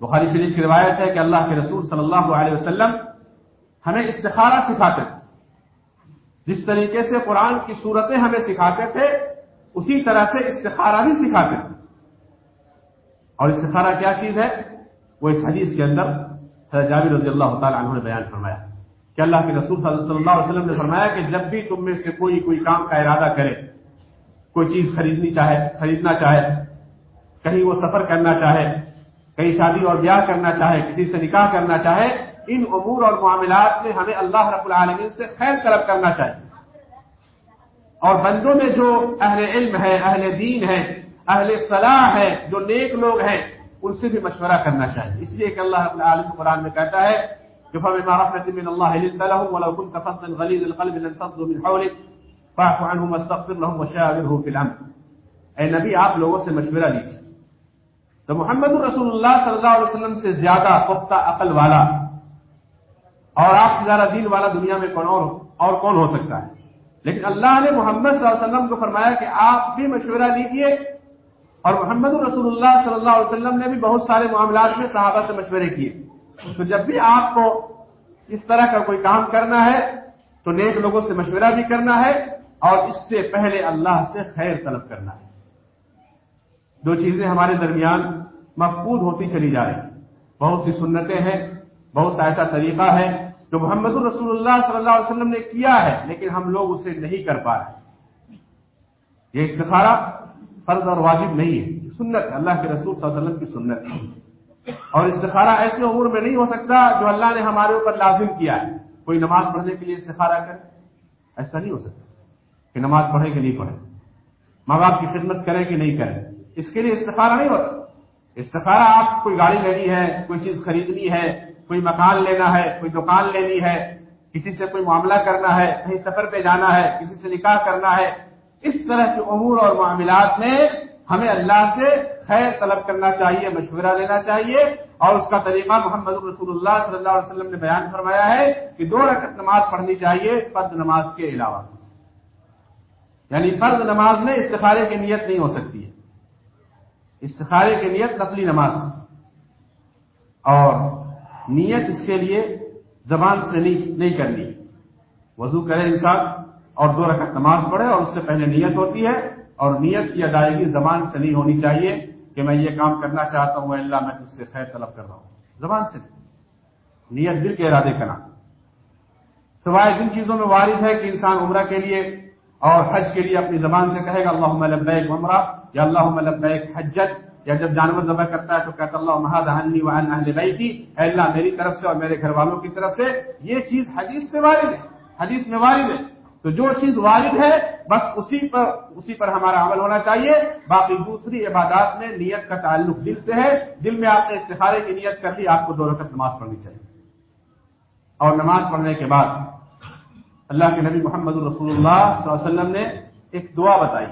بخاری شریف کی روایت ہے کہ اللہ کے رسول صلی اللہ علیہ وسلم ہمیں استخارہ سکھاتے تھے۔ جس طریقے سے قرآن کی صورتیں ہمیں سکھاتے تھے، اسی طرح سے استخارہ بھی سکھاتے تھے۔ اور استخارہ کیا چیز ہے؟ وہ اس حدیث کے اندر حضرت جابر رضی اللہ تعالی عنہ نے بیان فرمایا۔ کہ اللہ کے رسول صلی اللہ علیہ وسلم نے فرمایا کہ جب بھی تم میں سے کوئی کوئی کام کا ارادہ کرے، کوئی چیز خریدنی چاہے، خریدنا چاہے، کہیں وہ سفر کرنا چاہے، کہیں شادی اور بیاہ کرنا چاہے، کسی سے نکاح کرنا چاہے، ان امور اور معاملات میں ہمیں اللہ رب العالمین سے خیر طلب کرنا چاہیے۔ اور بندوں میں جو اہل علم ہے اہل دین ہے اہل صلاح ہے جو نیک لوگ ہیں، ان سے بھی مشورہ کرنا چاہیے۔ اس لیے کہ اللہ رب العالمین قرآن میں کہتا ہے فبما رحمة من الله لنت لهم ولو كنت فظا غليظ القلب لانفضوا من حولك. فاعف عنهم واستغفر لهم وشاورهم في الامر اے نبی آپ لوگوں سے مشورہ لیجیے تو محمد رسول اللہ صلی اللہ علیہ وسلم سے زیادہ پختہ عقل والا اور آپ سے زیادہ دین والا دنیا میں کون اور اور کون ہو سکتا ہے؟ لیکن اللہ نے محمد صلی اللہ علیہ وسلم کو فرمایا کہ آپ بھی مشورہ لیجیے اور محمد رسول اللہ صلی اللہ علیہ وسلم نے بھی بہت سارے معاملات میں صحابہ سے مشورے کیے۔ تو جب بھی آپ کو اس طرح کا کوئی کام کرنا ہے، تو نیک لوگوں سے مشورہ بھی کرنا ہے اور اس سے پہلے اللہ سے خیر طلب کرنا ہے۔ دو چیزیں ہمارے درمیان مفقود ہوتی چلی جا رہی بہت سی سنتیں ہیں، بہت سا ایسا طریقہ ہے جو محمد الرسول اللہ صلی اللہ علیہ وسلم نے کیا ہے، لیکن ہم لوگ اسے نہیں کر پا رہے۔ یہ استخارہ فرض اور واجب نہیں ہے۔ سنت، اللہ کے رسول صلی اللہ علیہ وسلم کی سنت۔ ہے اور استخارہ ایسے عمر میں نہیں ہو سکتا جو اللہ نے ہمارے اوپر لازم کیا ہے۔ کوئی نماز پڑھنے کے لیے استخارہ کرے۔ ایسا نہیں ہو سکتا کہ نماز پڑھے کہ نہیں پڑھے۔ ماں باپ کی خدمت کرے کہ نہیں کرے اس کے لیے استخارہ نہیں ہوتا۔ استخارہ آپ کوئی گاڑی لینی ہے، کوئی چیز خریدنی ہے، کوئی مکان لینا ہے، کوئی دکان لینی ہے، کسی سے کوئی معاملہ کرنا ہے، کہیں سفر پہ جانا ہے، کسی سے نکاح کرنا ہے، اس طرح کے امور اور معاملات میں ہمیں اللہ سے خیر طلب کرنا چاہیے، مشورہ لینا چاہیے۔ اور اس کا طریقہ محمد رسول اللہ صلی اللہ علیہ وسلم نے بیان فرمایا ہے کہ دو رکعت نماز پڑھنی چاہیے فرد نماز کے علاوہ۔ یعنی فرد نماز میں استخارے کی نیت نہیں ہو سکتی ہے۔ استخارے کی نیت نفلی نماز۔ اور نیت اس کے لیے زبان سے نہیں کرنی۔ وضو کرے انسان اور دو رکعت نماز پڑھے اور اس سے پہلے نیت ہوتی ہے۔ اور نیت کی ادائیگی زبان سے نہیں ہونی چاہیے کہ میں یہ کام کرنا چاہتا ہوں اللہ، میں تجھ سے خیر طلب کر رہا ہوں۔ زبان سے نیت دل کے ارادے کرنا سوائے جن چیزوں میں وارد ہے کہ انسان عمرہ کے لیے اور حج کے لیے اپنی زبان سے کہے گا اللہ لبیک عمرہ یا اللہ لبیک حجت یا جب جانور ذبح کرتا ہے تو کہتا اللہ محد اہل بیتی اے اللہ، میری طرف سے اور میرے گھر والوں کی طرف سے یہ چیز حدیث سے وارد ہے۔ حدیث میں وارد ہے۔ تو جو چیز وارد ہے، بس اسی پر اسی پر ہمارا عمل ہونا چاہیے۔ باقی دوسری عبادات میں نیت کا تعلق دل سے ہے۔ دل میں آپ نے استخارے کی نیت کر لی، آپ کو دو رکعت نماز پڑھنی چاہیے۔ اور نماز پڑھنے کے بعد اللہ کے نبی محمد الرسول اللہ صلی اللہ علیہ وسلم نے ایک دعا بتائی۔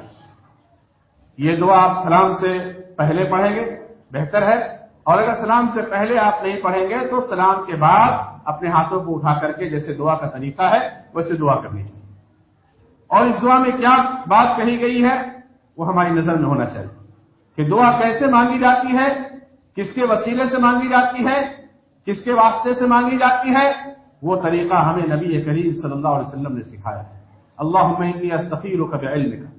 یہ دعا آپ سلام سے پہلے پڑھیں گے، بہتر ہے۔ اور اگر سلام سے پہلے آپ نہیں پڑھیں گے، تو سلام کے بعد اپنے ہاتھوں کو اٹھا کر کے جیسے دعا کا طریقہ ہے، ویسے دعا کرنی چاہیے۔ اور اس دعا میں کیا بات کہی گئی ہے؟ وہ ہماری نظر میں ہونا چاہیے کہ دعا کیسے مانگی جاتی ہے؟ کس کے وسیلے سے مانگی جاتی ہے؟ کس کے واسطے سے مانگی جاتی ہے؟ وہ طریقہ ہمیں نبی کریم صلی اللہ علیہ وسلم نے سکھایا ہے۔ اللہ استفیر و کب علم کا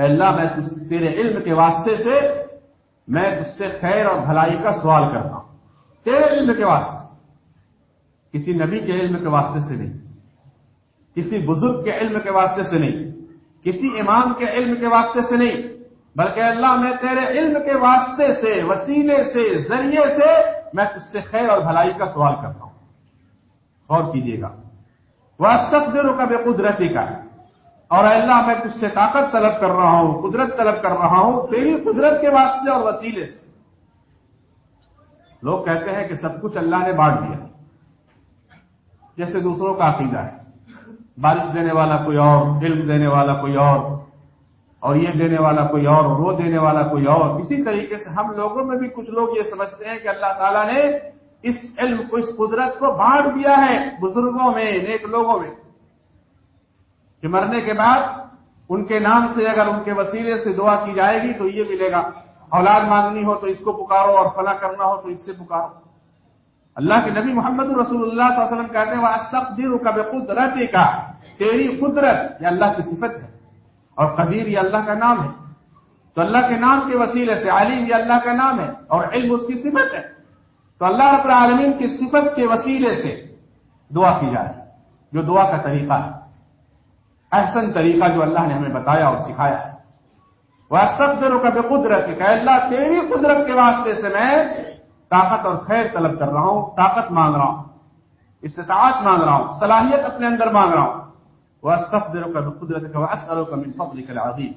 اے اللہ، میں تیرے علم کے واسطے سے میں تج سے خیر اور بھلائی کا سوال کرتا ہوں۔ تیرے علم کے واسطے سے۔ کسی نبی کے علم کے واسطے سے نہیں۔ کسی بزرگ کے علم کے واسطے سے نہیں، کسی امام کے علم کے واسطے سے نہیں، بلکہ اللہ میں تیرے علم کے واسطے سے، وسیلے سے، ذریعے سے میں تج سے خیر اور بھلائی کا سوال کرتا ہوں۔ غور کیجیے گا۔ وہ سب کا بے قدرتی کا اور اللہ، میں تجھ سے طاقت طلب کر رہا ہوں، قدرت طلب کر رہا ہوں، تیری قدرت کے واسطے اور وسیلے سے۔ لوگ کہتے ہیں کہ سب کچھ اللہ نے بانٹ دیا۔ جیسے دوسروں کا عقیدہ ہے۔ بارش دینے والا کوئی اور علم دینے والا کوئی اور اور یہ دینے والا کوئی اور اور وہ دینے والا کوئی اور۔ اسی طریقے سے ہم لوگوں میں بھی کچھ لوگ یہ سمجھتے ہیں کہ اللہ تعالیٰ نے اس علم کو، اس قدرت کو بانٹ دیا ہے بزرگوں میں، نیک لوگوں میں۔ کہ مرنے کے بعد ان کے نام سے اگر ان کے وسیلے سے دعا کی جائے گی تو یہ ملے گا۔ اولاد مانگنی ہو تو اس کو پکارو اور فلاں کرنا ہو تو اس سے پکارو۔ اللہ کے نبی محمد رسول اللہ صلی اللہ علیہ وسلم کہتے ہیں وہ استقدیر کا بے قدرت کا تیری قدرت یہ اللہ کی صفت ہے اور قدیر یہ اللہ کا نام ہے تو اللہ کے نام کے وسیلے سے علیم یہ اللہ کا نام ہے اور علم اس کی صفت ہے تو اللہ رب العالمین کی صفت کے وسیلے سے دعا کی جائے جو دعا کا طریقہ ہے۔ احسن طریقہ جو اللہ نے ہمیں بتایا اور سکھایا ہے۔ وہ سب دنوں کا بے قدرت کہ اللہ، تیری قدرت کے واسطے سے میں طاقت اور خیر طلب کر رہا ہوں، طاقت مانگ رہا ہوں، استطاعت مانگ رہا ہوں، صلاحیت اپنے اندر مانگ رہا ہوں۔ وہ سب دنوں کا قدرت کا من فضل کا عظیم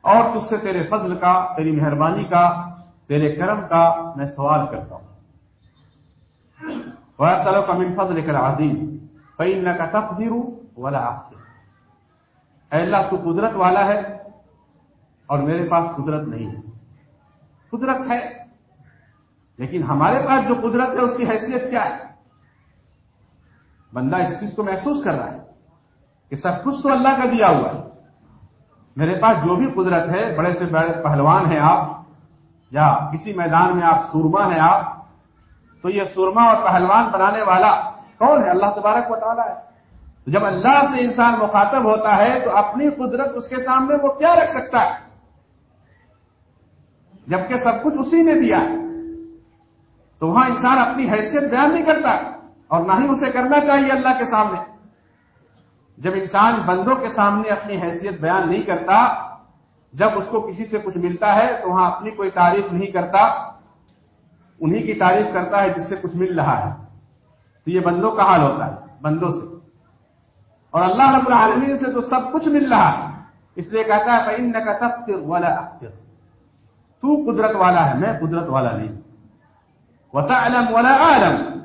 اور تجھ سے تیرے فضل کا، تیری مہربانی کا، تیرے کرم کا میں سوال کرتا ہوں۔ وہ کا من فضل کر عظیم پین کا تقدیر اے اللہ، تو قدرت والا ہے اور میرے پاس قدرت نہیں ہے۔ قدرت ہے، لیکن ہمارے پاس جو قدرت ہے، اس کی حیثیت کیا ہے؟ بندہ اس چیز کو محسوس کر رہا ہے۔ کہ سب کچھ تو اللہ کا دیا ہوا ہے۔ میرے پاس جو بھی قدرت ہے، بڑے سے بڑے پہلوان ہیں آپ، یا کسی میدان میں آپ سورما ہیں آپ، تو یہ سورما اور پہلوان بنانے والا کون ہے؟ اللہ تبارک و تعالیٰ ہے۔ جب اللہ سے انسان مخاطب ہوتا ہے، تو اپنی قدرت اس کے سامنے وہ کیا رکھ سکتا ہے؟ جبکہ سب کچھ اسی نے دیا تو وہاں انسان اپنی حیثیت بیان نہیں کرتا اور نہ ہی اسے کرنا چاہیے اللہ کے سامنے۔ جب انسان بندوں کے سامنے اپنی حیثیت بیان نہیں کرتا، جب اس کو کسی سے کچھ ملتا ہے تو وہاں اپنی کوئی تعریف نہیں کرتا، انہی کی تعریف کرتا ہے جس سے کچھ مل رہا ہے۔ تو یہ بندوں کا حال ہوتا ہے، بندوں سے۔ اور اللہ رب العالمین سے تو سب کچھ مل رہا ہے۔ اس لیے کہتا ہے ان کا تفتر والا اختر تو قدرت والا ہے، میں قدرت والا نہیں۔ وتا علم والا عالم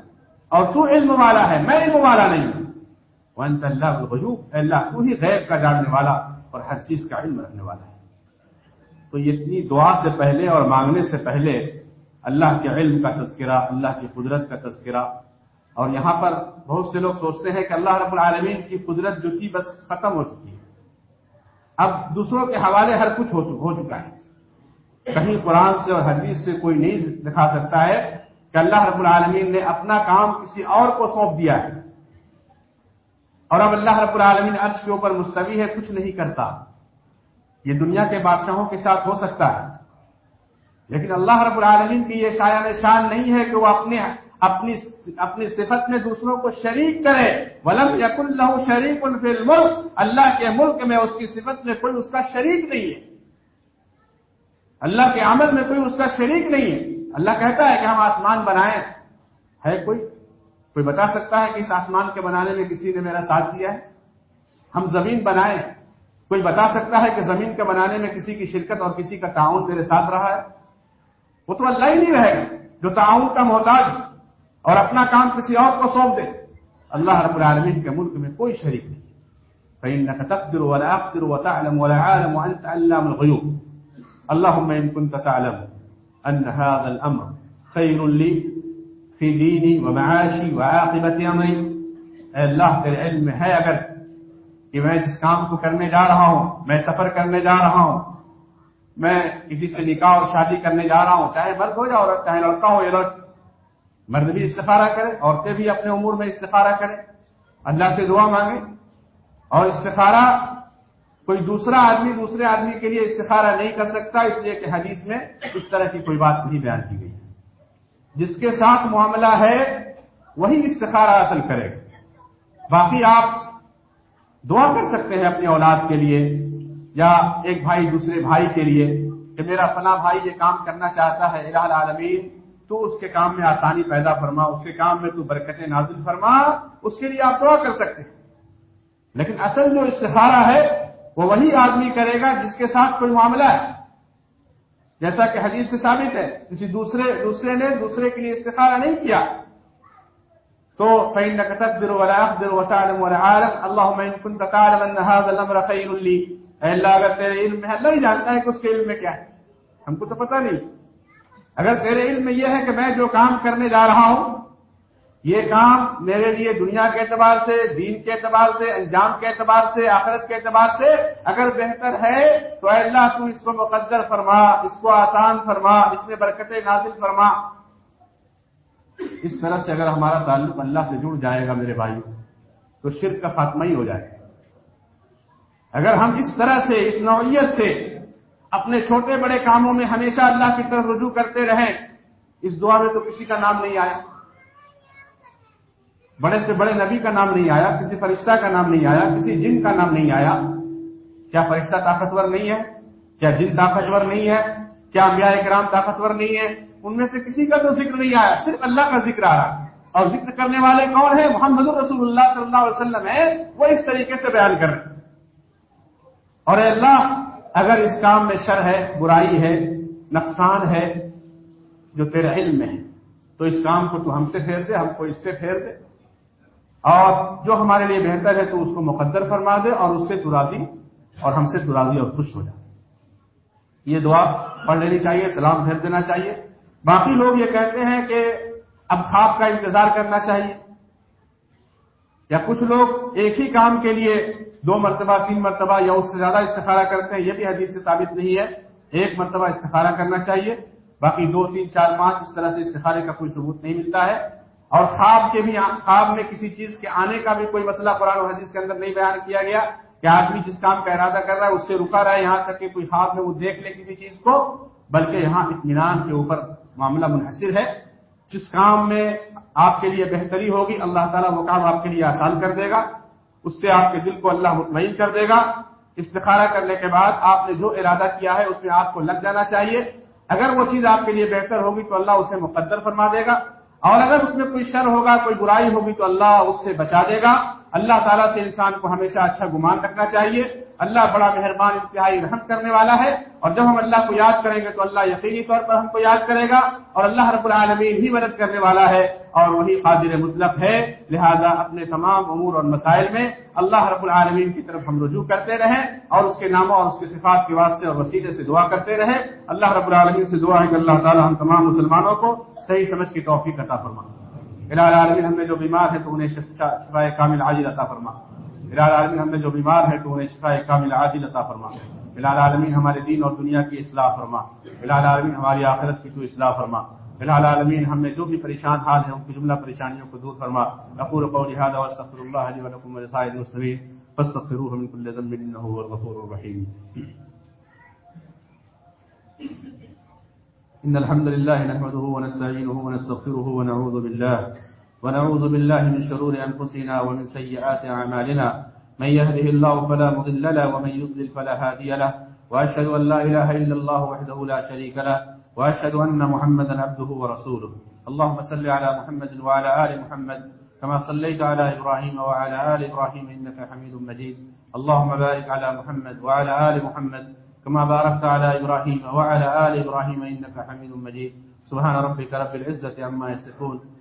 اور تو علم والا ہے، میں علم والا نہیں۔ ونت اللہ الغیوب اللہ، تو ہی غیب کا جاننے والا اور ہر چیز کا علم رکھنے والا ہے۔ تو اتنی دعا سے پہلے اور مانگنے سے پہلے اللہ کے علم کا تذکرہ، اللہ کی قدرت کا تذکرہ۔ اور یہاں پر بہت سے لوگ سوچتے ہیں کہ اللہ رب العالمین کی قدرت جو تھی بس ختم ہو چکی ہے۔ اب دوسروں کے حوالے ہر کچھ ہو چکا ہے۔ کہیں قرآن سے اور حدیث سے کوئی نہیں دکھا سکتا ہے کہ اللہ رب العالمین نے اپنا کام کسی اور کو سونپ دیا ہے۔ اور اب اللہ رب العالمین عرش کے اوپر مستوی ہے، کچھ نہیں کرتا۔ یہ دنیا کے بادشاہوں کے ساتھ ہو سکتا ہے۔ لیکن اللہ رب العالمین کی یہ شاعر شان نہیں ہے کہ وہ اپنے اپنی اپنی صفت میں دوسروں کو شریک کرے۔ ولم یق اللہ شریک الفل ملک اللہ کے ملک میں اس کی صفت میں کوئی اس کا شریک نہیں ہے۔ اللہ کے عمل میں کوئی اس کا شریک نہیں ہے۔ اللہ کہتا ہے کہ ہم آسمان بنائیں ہے کوئی؟ کوئی بتا سکتا ہے کہ اس آسمان کے بنانے میں کسی نے میرا ساتھ دیا ہے؟ ہم زمین بنائیں کوئی بتا سکتا ہے کہ زمین کے بنانے میں کسی کی شرکت اور کسی کا تعاون میرے ساتھ رہا ہے؟ وہ تو اللہ ہی نہیں رہے گا، جو تعاون کا محتاج اور اپنا کام کسی اور کو سونپ دے۔ اللہ رب العالمین کے ملک میں کوئی شریک نہیں۔ فإنك تقدر ولا أقدر وتعلم ولا عالم وأنت علام الغيوب۔ اللهم إن كنت تعلم أن هذا الأمر خير لي في ديني ومعاشي وعاقبة أمري. اے اللہ، تیرے علم میں ہے اگر کہ میں جس کام کو کرنے جا رہا ہوں، میں سفر کرنے جا رہا ہوں، میں کسی سے نکاح اور شادی کرنے جا رہا ہوں، چاہے مرد ہو یا عورت، چاہے لڑکا ہو یا لڑک مرد بھی استفارہ کرے، عورتیں بھی اپنے امور میں استفارہ کرے، اللہ سے دعا مانگے اور استفارہ کوئی دوسرا آدمی دوسرے آدمی کے لیے استفارہ نہیں کر سکتا، اس لیے کہ حدیث میں اس طرح کی کوئی بات نہیں بیان کی گئی۔ جس کے ساتھ معاملہ ہے، وہی استفارہ حاصل کرے باقی آپ دعا کر سکتے ہیں اپنی اولاد کے لیے یا ایک بھائی دوسرے بھائی کے لیے کہ میرا فنا بھائی یہ کام کرنا چاہتا ہے، الہ العالمین، تو اس کے کام میں آسانی پیدا فرما، اس کے کام میں تو برکتیں نازل فرما، اس کے لیے آپ دعا کر سکتے ہیں۔ لیکن اصل جو استخارہ ہے، وہ وہی آدمی کرے گا جس کے ساتھ کوئی معاملہ ہے۔ جیسا کہ حدیث سے ثابت ہے، کسی دوسرے دوسرے نے دوسرے کے لیے استخارہ نہیں کیا۔ تو فإنك تقدر ولا أقدر وتعلم ولا عالم اللهم إن كنت تعلم أن هذا الأمر خير لي۔ اے اللہ، اگر تیرے علم میں اللہ ہی جانتا ہے کہ اس کے علم میں کیا ہے، ہم کو تو پتہ نہیں۔ اگر تیرے علم میں یہ ہے کہ میں جو کام کرنے جا رہا ہوں یہ کام میرے لیے دنیا کے اعتبار سے، دین کے اعتبار سے، انجام کے اعتبار سے، آخرت کے اعتبار سے اگر بہتر ہے تو اے اللہ تو اس کو مقدر فرما، اس کو آسان فرما، اس میں برکت نازل فرما۔ اس طرح سے اگر ہمارا تعلق اللہ سے جڑ جائے گا میرے بھائی تو شرک کا خاتمہ ہی ہو جائے گا۔ اگر ہم اس طرح سے، اس نوعیت سے اپنے چھوٹے بڑے کاموں میں ہمیشہ اللہ کی طرف رجوع کرتے رہیں، اس دعا میں تو کسی کا نام نہیں آیا۔ بڑے سے بڑے نبی کا نام نہیں آیا، کسی فرشتہ کا نام نہیں آیا، کسی جن کا نام نہیں آیا۔ کیا فرشتہ طاقتور نہیں ہے؟ کیا جن طاقتور نہیں ہے؟ کیا انبیاء کرام طاقتور نہیں ہے؟ ان میں سے کسی کا تو ذکر نہیں آیا، صرف اللہ کا ذکر آ رہا اور ذکر کرنے والے کون ہیں؟ محمد الرسول اللہ صلی اللہ علیہ وسلم ہے وہ اس طریقے سے بیان کر رہے اور اے اللہ، اگر اس کام میں شر ہے، برائی ہے، نقصان ہے، جو تیرے علم میں ہے، تو اس کام کو تو ہم سے پھیر دے، ہم کو اس سے پھیر دے۔ اور جو ہمارے لیے بہتر ہے تو اس کو مقدر فرما دے اور اس سے تو راضی اور ہم سے تو راضی اور خوش ہو جائے۔ یہ دعا پڑھ لینی چاہیے، سلام پھیر دینا چاہیے۔ باقی لوگ یہ کہتے ہیں کہ اب خواب کا انتظار کرنا چاہیے۔ یا کچھ لوگ ایک ہی کام کے لیے دو مرتبہ، تین مرتبہ یا اس سے زیادہ استخارہ کرتے ہیں، یہ بھی حدیث سے ثابت نہیں ہے۔ ایک مرتبہ استخارہ کرنا چاہیے، باقی دو، تین، چار، پانچ، اس طرح سے استخارے کا کوئی ثبوت نہیں ملتا ہے۔ اور خواب کے بھی خواب میں کسی چیز کے آنے کا بھی کوئی مسئلہ قرآن و حدیث کے اندر نہیں بیان کیا گیا کہ آدمی جس کام کا ارادہ کر رہا ہے، اس سے رکا رہا ہے، یہاں تک کہ کوئی خواب میں وہ دیکھ لے کسی چیز کو، بلکہ یہاں اطمینان کے اوپر معاملہ منحصر ہے۔ جس کام میں آپ کے لیے بہتری ہوگی، اللہ تعالیٰ وہ کام آپ کے لیے آسان کر دے گا۔ اس سے آپ کے دل کو اللہ مطمئن کر دے گا۔ استخارہ کرنے کے بعد آپ نے جو ارادہ کیا ہے، اس میں آپ کو لگ جانا چاہیے۔ اگر وہ چیز آپ کے لیے بہتر ہوگی تو اللہ اسے مقدر فرما دے گا۔ اور اگر اس میں کوئی شر ہوگا، کوئی برائی ہوگی تو اللہ اس سے بچا دے گا۔ اللہ تعالیٰ سے انسان کو ہمیشہ اچھا گمان رکھنا چاہیے۔ اللہ بڑا مہربان انتہائی رحم کرنے والا ہے اور جب ہم اللہ کو یاد کریں گے تو اللہ یقینی طور پر ہم کو یاد کرے گا اور اللہ رب العالمین ہی مدد کرنے والا ہے اور وہی قادر مطلق ہے۔ لہذا اپنے تمام امور اور مسائل میں اللہ رب العالمین کی طرف ہم رجوع کرتے رہیں اور اس کے ناموں اور اس کے صفات کے واسطے اور وسیلے سے دعا کرتے رہیں۔ اللہ رب العالمین سے دعا ہے کہ اللہ تعالی ہم تمام مسلمانوں کو صحیح سمجھ کی توفیق عطا فرما العالمین ہم میں جو بیمار ہیں تو انہیں شفا کامل عاجل عطا فرما الال عالمین ہم میں جو بیمار ہیں تو انہیں شفا کامل عاجل عطا فرما۔ الال عالمین ہمارے دین اور دنیا کی اصلاح فرما۔ الال عالمین ہماری آخرت کی تو اصلاح فرما۔ الال عالمین ہم میں جو بھی پریشان حال ہیں ان کی جملہ پریشانیوں کو دور فرما۔ نقور قول هذا واستغفر الله لي ولكم ولسائر المسلمين فاستغفروه من كل ذنب انه هو الغفور الرحيم إن الحمد لله نحمده ونستعينه ونستغفره ونعوذ بالله۔ ونعوذ بالله من شرور أنفسنا ومن سيئات أعمالنا. من يهده الله فلا مضل له، ومن يضلل فلا هادي له. وأشهد أن لا إله إلا الله وحده لا شريك له، وأشهد أن محمدا عبده ورسوله. اللهم صل على محمد وعلى آل محمد، كما صليت على إبراهيم وعلى آل إبراهيم، إنك حميد مجيد. اللهم بارك على محمد وعلى آل محمد، كما باركت على إبراهيم وعلى آل إبراهيم، إنك حميد مجيد. سبحان ربك رب العزة عما يصفون.